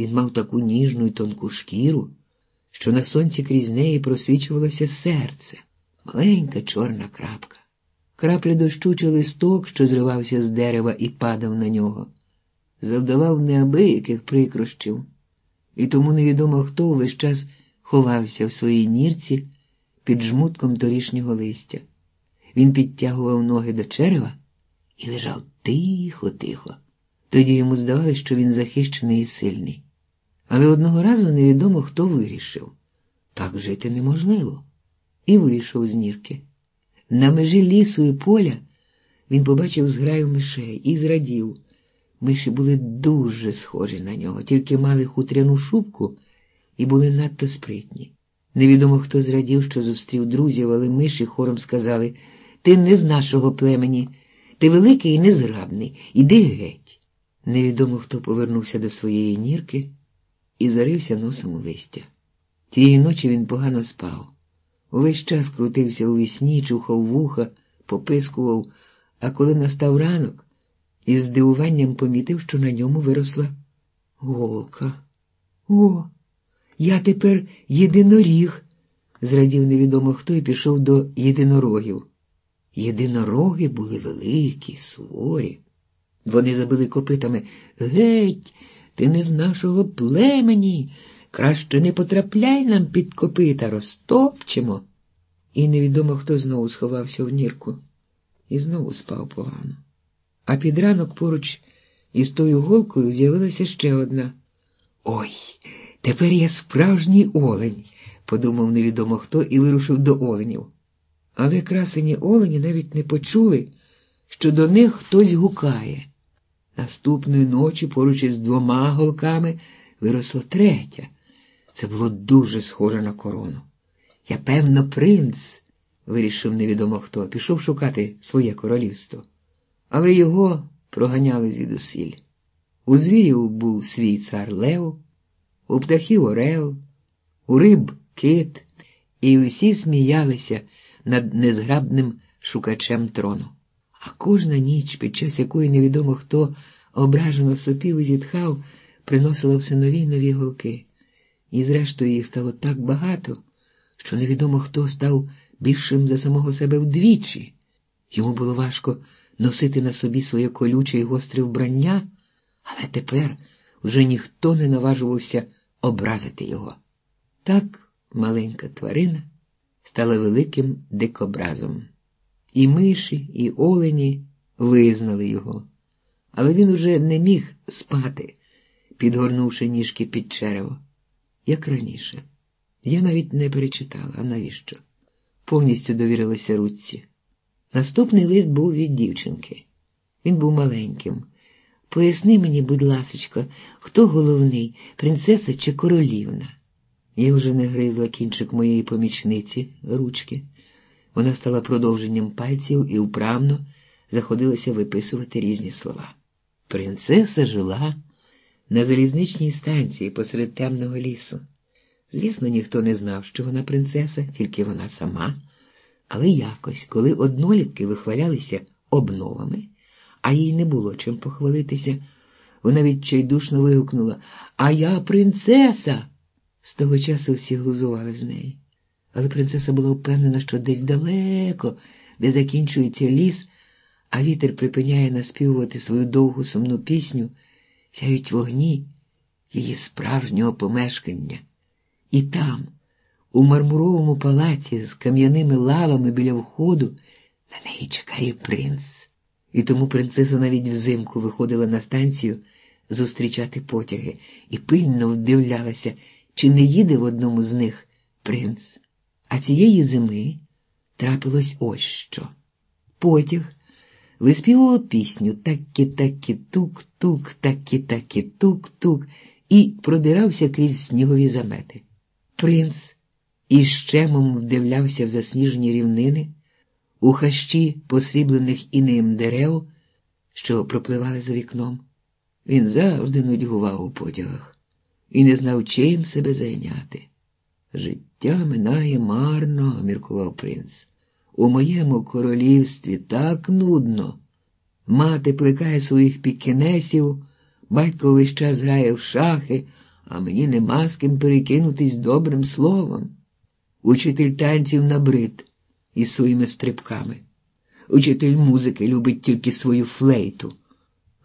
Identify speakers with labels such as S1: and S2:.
S1: Він мав таку ніжну й тонку шкіру, що на сонці крізь неї просвічувалося серце, маленька чорна крапка. Крапля дощу чи листок, що зривався з дерева і падав на нього, завдавав неабияких прикрощів, і тому невідомо хто увесь час ховався в своїй нірці під жмутком торішнього листя. Він підтягував ноги до черева і лежав тихо-тихо. Тоді йому здавалося, що він захищений і сильний. Але одного разу невідомо хто вирішив так жити неможливо, і вийшов з нірки. На межі лісу і поля він побачив зграю мишей і зрадів. Миші були дуже схожі на нього, тільки мали хутряну шубку і були надто спритні. Невідомо хто зрадів, що зустрів друзів, але миші хором сказали Ти не з нашого племені, ти великий і незграбний, іди геть. Невідомо хто повернувся до своєї нірки і зарився носом у листя. Тієї ночі він погано спав. Увесь час крутився у вісні, чухав вуха, попискував, а коли настав ранок, із здивуванням помітив, що на ньому виросла голка. О, я тепер єдиноріг, зрадів невідомо хто і пішов до єдинорогів. Єдинороги були великі, суворі. Вони забили копитами Геть, ти не з нашого племені. Краще не потрапляй нам під копита, розтопчемо. І невідомо хто знову сховався в нірку і знову спав погано. А під ранок поруч із тою голкою з'явилася ще одна. Ой, тепер я справжній олень, подумав невідомо хто і вирушив до оленів. Але красені олені навіть не почули, що до них хтось гукає. Наступної ночі поруч із двома голками виросла третя. Це було дуже схоже на корону. Я, певно, принц, вирішив невідомо хто, пішов шукати своє королівство. Але його проганяли звідусіль. У звірів був свій цар Лев, у птахів Орел, у риб кит, і усі сміялися над незграбним шукачем трону. А кожна ніч, під час якої невідомо хто ображено сопів і зітхав, приносила все нові й нові голки. І, зрештою, їх стало так багато, що невідомо хто став більшим за самого себе вдвічі. Йому було важко носити на собі своє колюче і гостре вбрання, але тепер вже ніхто не наважувався образити його. Так маленька тварина стала великим дикобразом. І миші, і олені визнали його, але він уже не міг спати, підгорнувши ніжки під черево як раніше. Я навіть не перечитала, а навіщо? Повністю довірилася Ручці. Наступний лист був від дівчинки. Він був маленьким. Поясни мені, будь ласочка, хто головний, принцеса чи королівна? Я вже не гризла кінчик моєї помічниці, ручки. Вона стала продовженням пальців і вправно заходилася виписувати різні слова. Принцеса жила на залізничній станції посеред темного лісу. Звісно, ніхто не знав, що вона принцеса, тільки вона сама. Але якось, коли однолітки вихвалялися обновами, а їй не було чим похвалитися, вона відчайдушно вигукнула А я принцеса. З того часу всі глузували з неї. Але принцеса була впевнена, що десь далеко, де закінчується ліс, а вітер припиняє наспівувати свою довгу сумну пісню сяють вогні її справжнього помешкання. І там, у мармуровому палаці з кам'яними лавами біля входу, на неї чекає принц. І тому принцеса навіть взимку виходила на станцію зустрічати потяги і пильно вдивлялася, чи не їде в одному з них принц. А цієї зими трапилось ось що. Потяг виспівував пісню такі-такі тук-тук, такі-такі тук-тук і продирався крізь снігові замети. Принц із щемом вдивлявся в засніжені рівнини, у хащі посріблених інеєм дерев, що пропливали за вікном. Він завжди нудьгував у потягах і не знав, чим себе зайняти. Життя минає марно, міркував принц. У моєму королівстві так нудно. Мати плекає своїх пікінесів, батько весь час грає в шахи, а мені нема з ким перекинутись добрим словом. Учитель танців набрид із своїми стрибками. Учитель музики любить тільки свою флейту.